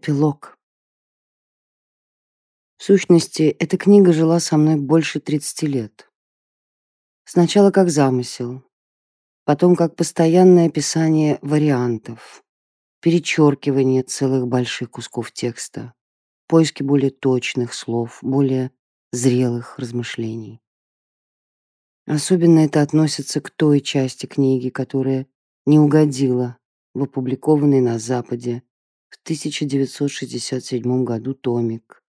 Эпилог. В сущности, эта книга жила со мной больше 30 лет. Сначала как замысел, потом как постоянное описание вариантов, перечеркивание целых больших кусков текста, поиски более точных слов, более зрелых размышлений. Особенно это относится к той части книги, которая не угодила в опубликованный на Западе в 1967 году томик.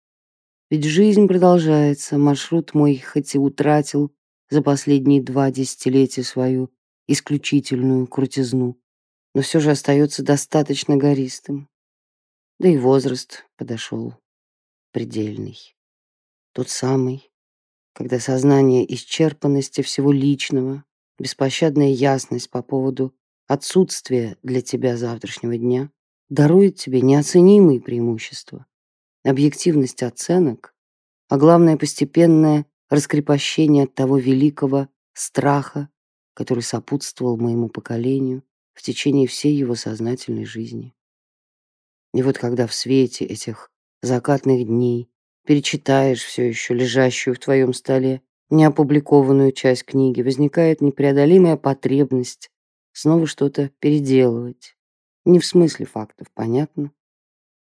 Ведь жизнь продолжается, маршрут мой хоть и утратил за последние два десятилетия свою исключительную крутизну, но все же остается достаточно гористым. Да и возраст подошел предельный. Тот самый, когда сознание исчерпанности всего личного, беспощадная ясность по поводу отсутствия для тебя завтрашнего дня дарует тебе неоценимые преимущества, объективность оценок, а главное постепенное раскрепощение от того великого страха, который сопутствовал моему поколению в течение всей его сознательной жизни. И вот когда в свете этих закатных дней перечитаешь все еще лежащую в твоем столе неопубликованную часть книги, возникает непреодолимая потребность снова что-то переделывать. Не в смысле фактов, понятно,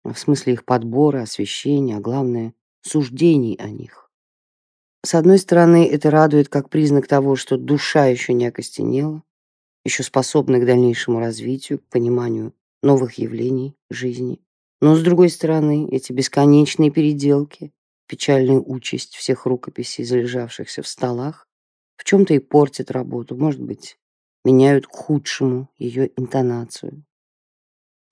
а в смысле их подбора, освещения, а главное, суждений о них. С одной стороны, это радует как признак того, что душа еще не окостенела, еще способна к дальнейшему развитию, к пониманию новых явлений жизни. Но, с другой стороны, эти бесконечные переделки, печальная участь всех рукописей, залежавшихся в столах, в чем-то и портят работу, может быть, меняют к худшему ее интонацию.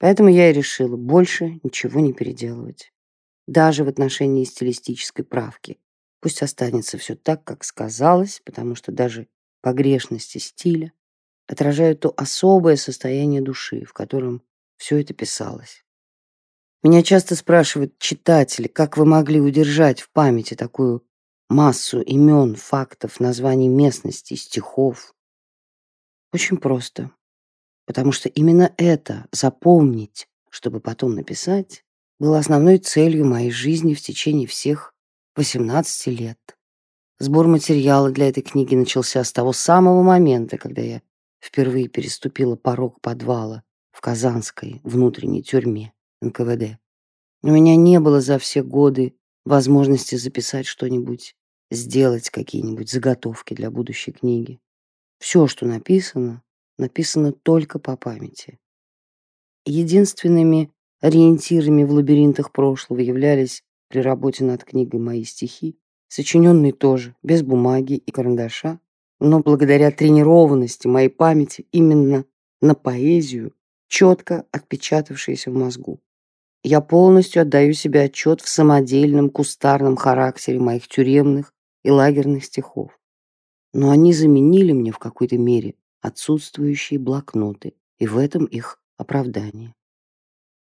Поэтому я и решила больше ничего не переделывать. Даже в отношении стилистической правки. Пусть останется все так, как сказалось, потому что даже погрешности стиля отражают то особое состояние души, в котором все это писалось. Меня часто спрашивают читатели, как вы могли удержать в памяти такую массу имен, фактов, названий местностей, стихов. Очень просто. Потому что именно это, запомнить, чтобы потом написать, было основной целью моей жизни в течение всех 18 лет. Сбор материала для этой книги начался с того самого момента, когда я впервые переступила порог подвала в Казанской внутренней тюрьме. НКВД. У меня не было за все годы возможности записать что-нибудь, сделать какие-нибудь заготовки для будущей книги. Все, что написано, написано только по памяти. Единственными ориентирами в лабиринтах прошлого являлись при работе над книгой мои стихи, сочиненные тоже, без бумаги и карандаша, но благодаря тренированности моей памяти именно на поэзию, четко отпечатавшиеся в мозгу. Я полностью отдаю себе отчет в самодельном кустарном характере моих тюремных и лагерных стихов. Но они заменили мне в какой-то мере отсутствующие блокноты, и в этом их оправдание.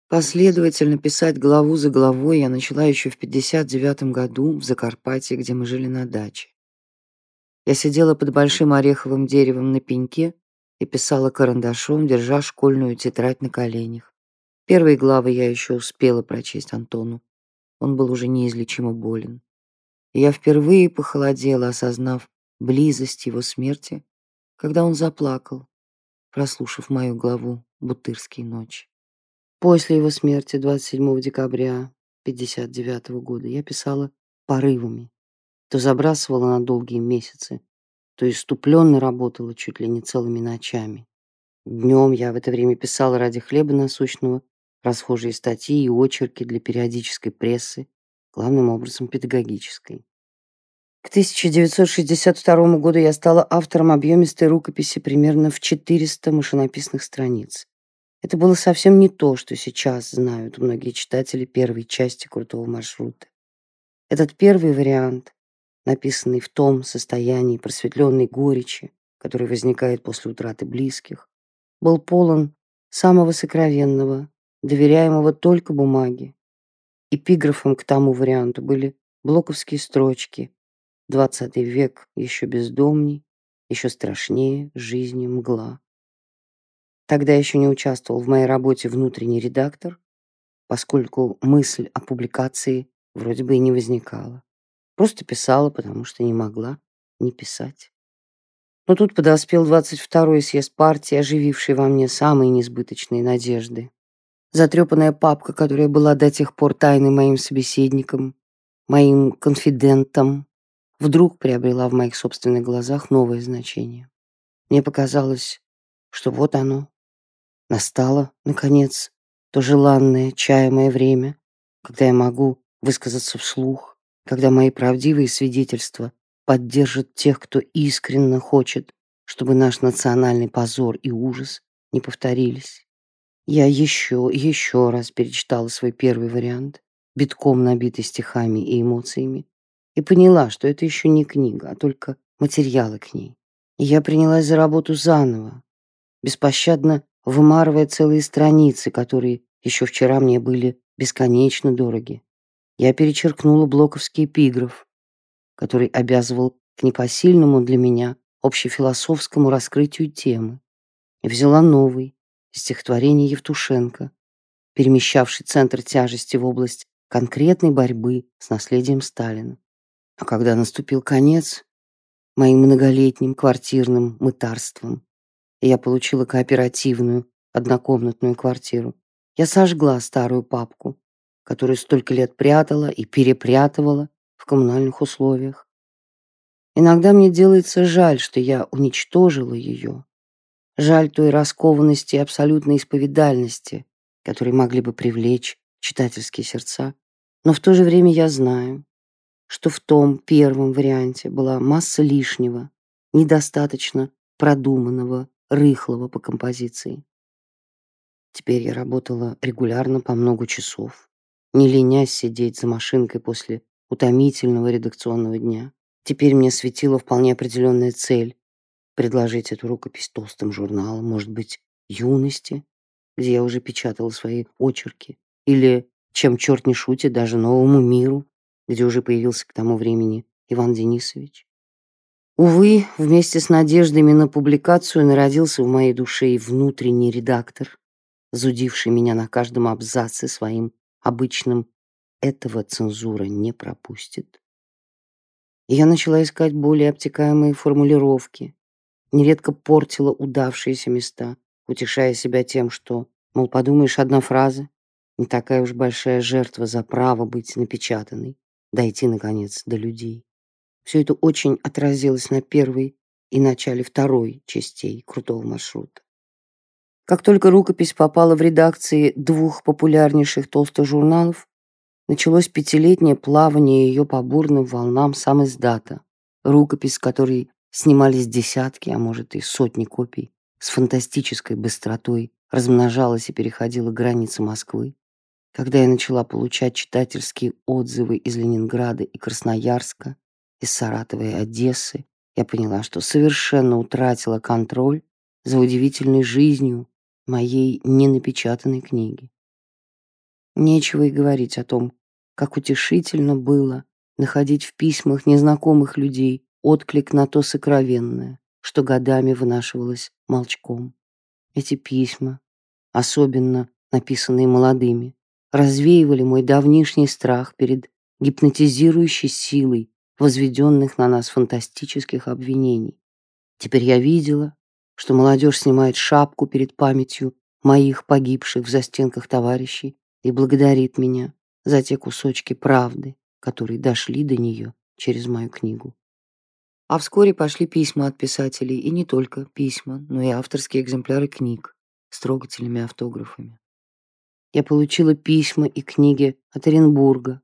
Последовательно писать главу за главой я начала еще в 59 году в Закарпатье, где мы жили на даче. Я сидела под большим ореховым деревом на пеньке и писала карандашом, держа школьную тетрадь на коленях. Первые главы я еще успела прочесть Антону. Он был уже неизлечимо болен. И я впервые похолодела, осознав близость его смерти, когда он заплакал, прослушав мою главу «Бутырские ночи». После его смерти 27 декабря 59 года я писала порывами, то забрасывала на долгие месяцы, то иступленно работала чуть ли не целыми ночами. Днем я в это время писала ради хлеба насущного расхожие статьи и очерки для периодической прессы, главным образом педагогической. К 1962 году я стала автором объемистой рукописи примерно в 400 машинописных страниц. Это было совсем не то, что сейчас знают многие читатели первой части «Крутого маршрута». Этот первый вариант, написанный в том состоянии просветленной горечи, который возникает после утраты близких, был полон самого сокровенного, доверяемого только бумаге. Эпиграфом к тому варианту были блоковские строчки «Двадцатый век еще бездомней, еще страшнее жизни мгла». Тогда еще не участвовал в моей работе внутренний редактор, поскольку мысль о публикации вроде бы и не возникала. Просто писала, потому что не могла не писать. Но тут подоспел 22-й съезд партии, ожививший во мне самые несбыточные надежды. Затрепанная папка, которая была до тех пор тайной моим собеседником, моим конфидентом, вдруг приобрела в моих собственных глазах новое значение. Мне показалось, что вот оно, настало, наконец, то желанное, чаемое время, когда я могу высказаться вслух, когда мои правдивые свидетельства поддержат тех, кто искренне хочет, чтобы наш национальный позор и ужас не повторились. Я еще еще раз перечитала свой первый вариант, битком набитый стихами и эмоциями, и поняла, что это еще не книга, а только материалы к ней. И я принялась за работу заново, беспощадно вымарывая целые страницы, которые еще вчера мне были бесконечно дороги. Я перечеркнула блоковский эпиграф, который обязывал к непосильному для меня общефилософскому раскрытию темы, и взяла новый, стихотворение Евтушенко, перемещавший центр тяжести в область конкретной борьбы с наследием Сталина. А когда наступил конец моим многолетним квартирным мытарством, я получила кооперативную однокомнатную квартиру. Я сожгла старую папку, которую столько лет прятала и перепрятывала в коммунальных условиях. Иногда мне делается жаль, что я уничтожила ее. Жаль той раскованности и абсолютной исповедальности, которые могли бы привлечь читательские сердца. Но в то же время я знаю, что в том первом варианте была масса лишнего, недостаточно продуманного, рыхлого по композиции. Теперь я работала регулярно по много часов, не ленясь сидеть за машинкой после утомительного редакционного дня. Теперь мне светила вполне определенная цель — предложить эту рукопись толстым журналам, может быть, «Юности», где я уже печатала свои очерки, или, чем черт не шутит, даже «Новому миру», где уже появился к тому времени Иван Денисович. Увы, вместе с надеждами на публикацию народился в моей душе и внутренний редактор, зудивший меня на каждом абзаце своим обычным «этого цензура не пропустит». Я начала искать более обтекаемые формулировки, нередко портила удавшиеся места, утешая себя тем, что, мол, подумаешь, одна фраза, не такая уж большая жертва за право быть напечатанной, дойти, наконец, до людей. Все это очень отразилось на первой и начале второй частей крутого маршрута. Как только рукопись попала в редакции двух популярнейших толстых журналов, началось пятилетнее плавание ее по бурным волнам сам издата. Рукопись, которой снимались десятки, а может и сотни копий, с фантастической быстротой размножалась и переходила границы Москвы. Когда я начала получать читательские отзывы из Ленинграда и Красноярска, из Саратова и Одессы, я поняла, что совершенно утратила контроль за удивительной жизнью моей ненапечатанной книги. Нечего и говорить о том, как утешительно было находить в письмах незнакомых людей отклик на то сокровенное, что годами вынашивалось молчком. Эти письма, особенно написанные молодыми, развеивали мой давнишний страх перед гипнотизирующей силой возведенных на нас фантастических обвинений. Теперь я видела, что молодежь снимает шапку перед памятью моих погибших в застенках товарищей и благодарит меня за те кусочки правды, которые дошли до нее через мою книгу. А вскоре пошли письма от писателей, и не только письма, но и авторские экземпляры книг с трогательными автографами. Я получила письма и книги от Оренбурга,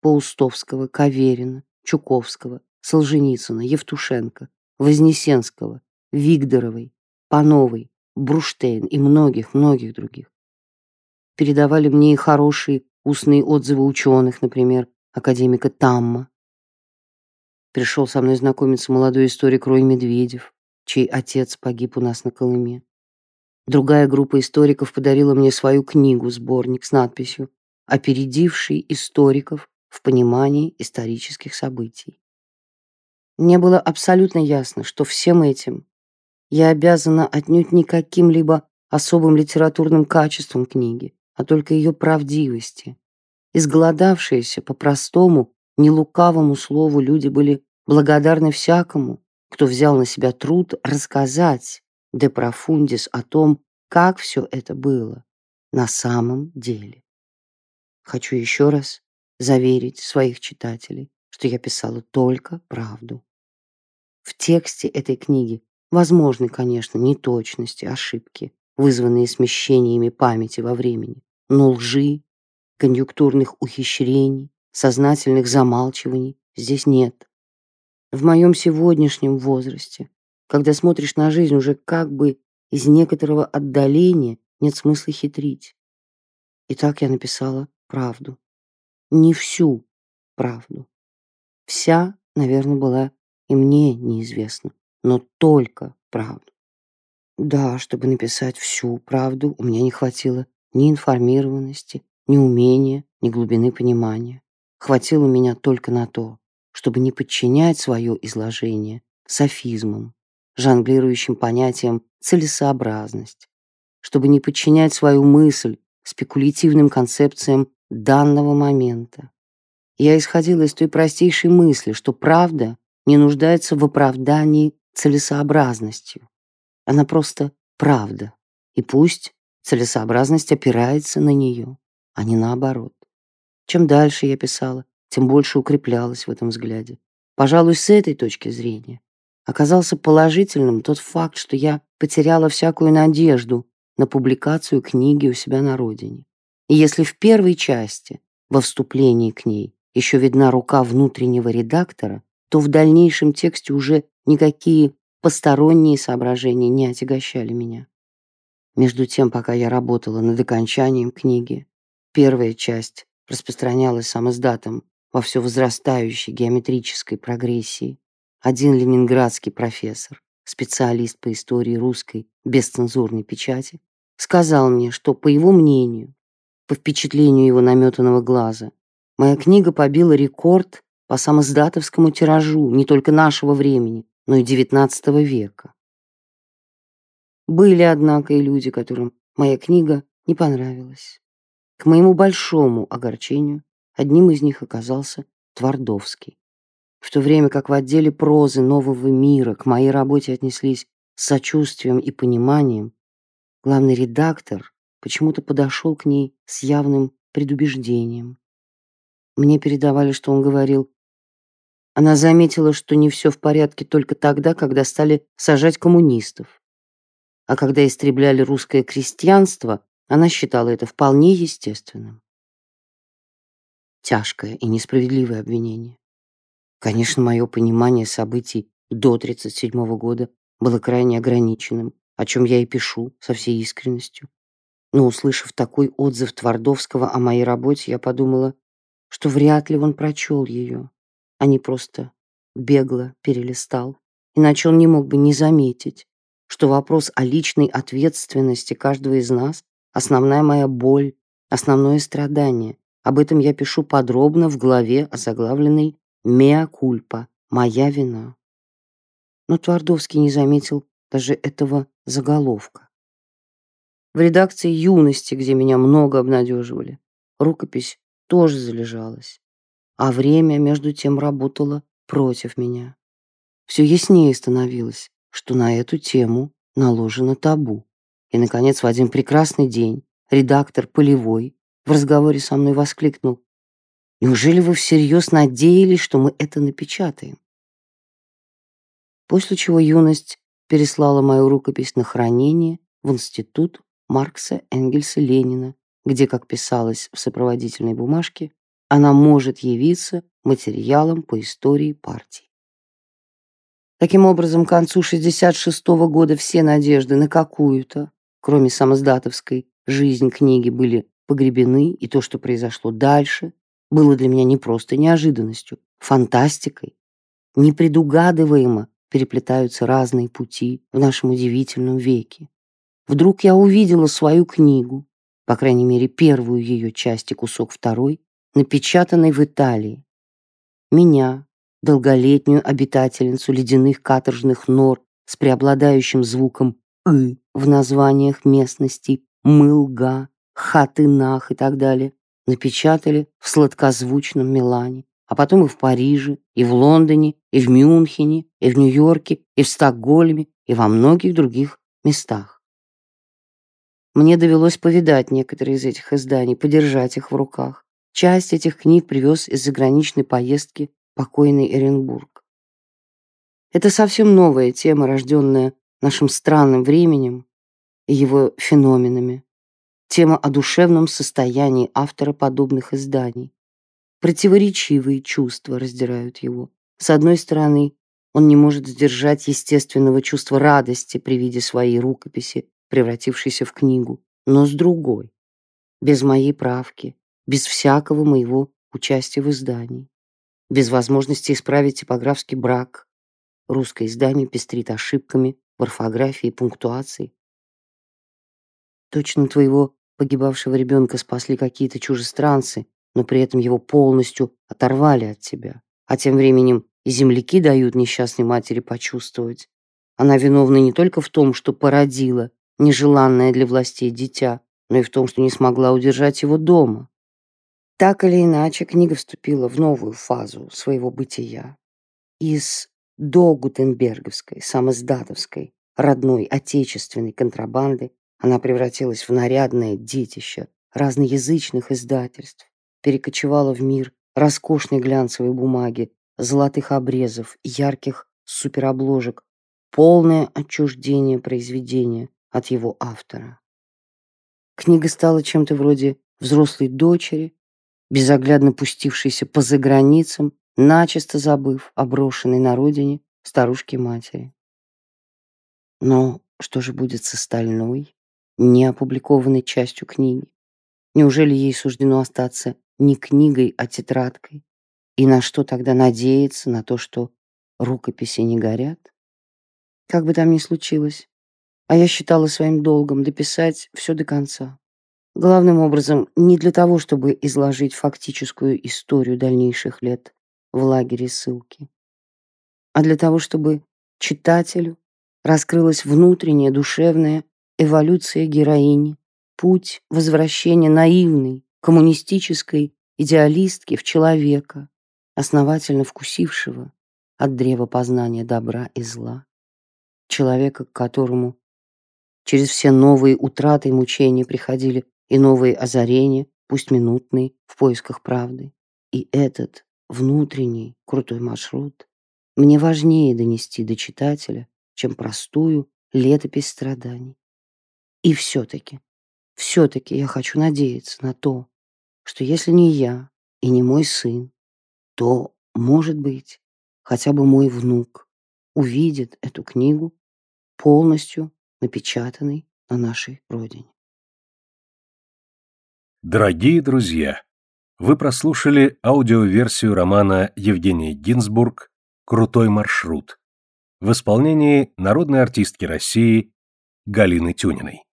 Паустовского, Каверина, Чуковского, Солженицына, Евтушенко, Вознесенского, Вигдоровой, Пановой, Бруштейн и многих-многих других. Передавали мне и хорошие устные отзывы ученых, например, академика Тамма. Пришел со мной знакомиться молодой историк Рой Медведев, чей отец погиб у нас на Колыме. Другая группа историков подарила мне свою книгу, сборник с надписью «Опередивший историков в понимании исторических событий. Мне было абсолютно ясно, что всем этим я обязана отнюдь не каким-либо особым литературным качеством книги, а только ее правдивости. Изголодавшиеся по простому, нелукавому слову люди были благодарны всякому, кто взял на себя труд рассказать де профундис о том, как все это было на самом деле. Хочу еще раз заверить своих читателей, что я писала только правду. В тексте этой книги возможны, конечно, неточности, ошибки, вызванные смещениями памяти во времени, но лжи, конъюнктурных ухищрений, сознательных замалчиваний здесь нет. В моем сегодняшнем возрасте, когда смотришь на жизнь уже как бы из некоторого отдаления, нет смысла хитрить. И так я написала правду. Не всю правду. Вся, наверное, была и мне неизвестна, но только правду. Да, чтобы написать всю правду, у меня не хватило ни информированности, ни умения, ни глубины понимания. Хватило меня только на то, чтобы не подчинять свое изложение софизмам, жонглирующим понятием целесообразность, чтобы не подчинять свою мысль спекулятивным концепциям данного момента. Я исходила из той простейшей мысли, что правда не нуждается в оправдании целесообразностью. Она просто правда, и пусть целесообразность опирается на нее, а не наоборот. Чем дальше я писала, тем больше укреплялась в этом взгляде. Пожалуй, с этой точки зрения оказался положительным тот факт, что я потеряла всякую надежду на публикацию книги у себя на родине. И если в первой части, во вступлении к ней, еще видна рука внутреннего редактора, то в дальнейшем тексте уже никакие посторонние соображения не отягощали меня. Между тем, пока я работала над окончанием книги, первая часть распространялась самоздатом во все возрастающей геометрической прогрессии. Один ленинградский профессор, специалист по истории русской бесцензурной печати, сказал мне, что, по его мнению, по впечатлению его наметанного глаза, моя книга побила рекорд по самоздатовскому тиражу не только нашего времени, но и XIX века. Были, однако, и люди, которым моя книга не понравилась. К моему большому огорчению, одним из них оказался Твардовский в то время как в отделе прозы нового мира к моей работе отнеслись с сочувствием и пониманием, главный редактор почему-то подошел к ней с явным предубеждением. Мне передавали, что он говорил, она заметила, что не все в порядке только тогда, когда стали сажать коммунистов. А когда истребляли русское крестьянство, она считала это вполне естественным. Тяжкое и несправедливое обвинение. Конечно, мое понимание событий до 1937 года было крайне ограниченным, о чем я и пишу со всей искренностью. Но, услышав такой отзыв Твардовского о моей работе, я подумала, что вряд ли он прочел ее, а не просто бегло перелистал. Иначе он не мог бы не заметить, что вопрос о личной ответственности каждого из нас — основная моя боль, основное страдание. Об этом я пишу подробно в главе, озаглавленной Меа кульпа, моя вина. Но Твардовский не заметил даже этого заголовка. В редакции «Юности», где меня много обнадеживали, рукопись тоже залежалась, а время, между тем, работало против меня. Все яснее становилось, что на эту тему наложено табу. И, наконец, в один прекрасный день редактор Полевой в разговоре со мной воскликнул Неужели вы всерьез надеялись, что мы это напечатаем? После чего юность переслала мою рукопись на хранение в Институт Маркса, Энгельса, Ленина, где, как писалось в сопроводительной бумажке, она может явиться материалом по истории партии. Таким образом, к концу 66 -го года все надежды на какую-то, кроме самоздатовской, жизнь книги были погребены, и то, что произошло дальше, было для меня не просто неожиданностью, фантастикой. Непредугадываемо переплетаются разные пути в нашем удивительном веке. Вдруг я увидела свою книгу, по крайней мере, первую ее часть и кусок второй, напечатанной в Италии. Меня, долголетнюю обитательницу ледяных каторжных нор с преобладающим звуком «ы» в названиях местностей Мылга, Хатынах и так далее, напечатали в сладкозвучном Милане, а потом и в Париже, и в Лондоне, и в Мюнхене, и в Нью-Йорке, и в Стокгольме, и во многих других местах. Мне довелось повидать некоторые из этих изданий, подержать их в руках. Часть этих книг привез из заграничной поездки покойный Эренбург. Это совсем новая тема, рожденная нашим странным временем и его феноменами. Тема о душевном состоянии автора подобных изданий. Противоречивые чувства раздирают его. С одной стороны, он не может сдержать естественного чувства радости при виде своей рукописи, превратившейся в книгу, но с другой, без моей правки, без всякого моего участия в издании, без возможности исправить типографский брак. Русское издание пестрит ошибками в орфографии и пунктуации. Точно твоего погибавшего ребенка спасли какие-то чужестранцы, но при этом его полностью оторвали от тебя. А тем временем и земляки дают несчастной матери почувствовать. Она виновна не только в том, что породила нежеланное для властей дитя, но и в том, что не смогла удержать его дома. Так или иначе, книга вступила в новую фазу своего бытия. Из до Гутенберговской, самоздатовской, родной, отечественной контрабанды она превратилась в нарядное детище разноязычных издательств, перекочевала в мир роскошной глянцевой бумаги, золотых обрезов, ярких суперобложек, полное отчуждение произведения от его автора. Книга стала чем-то вроде взрослой дочери, безоглядно пустившейся по заграницам, начисто забыв о брошенной на родине старушке-матери. Но что же будет с остальной, неопубликованной частью книги? Неужели ей суждено остаться не книгой, а тетрадкой? И на что тогда надеяться? На то, что рукописи не горят? Как бы там ни случилось, а я считала своим долгом дописать все до конца. Главным образом, не для того, чтобы изложить фактическую историю дальнейших лет в лагере ссылки, а для того, чтобы читателю раскрылась внутренняя душевная эволюция героини, путь возвращения наивной, коммунистической идеалистки в человека, основательно вкусившего от древа познания добра и зла, человека, к которому через все новые утраты и мучения приходили и новые озарения, пусть минутные, в поисках правды. И этот внутренний крутой маршрут мне важнее донести до читателя, чем простую летопись страданий. И все-таки, все-таки я хочу надеяться на то, что если не я и не мой сын, то, может быть, хотя бы мой внук увидит эту книгу полностью напечатанной на нашей родине. Дорогие друзья, вы прослушали аудиоверсию романа Евгения Гинзбург «Крутой маршрут» в исполнении народной артистки России Галины Тюниной.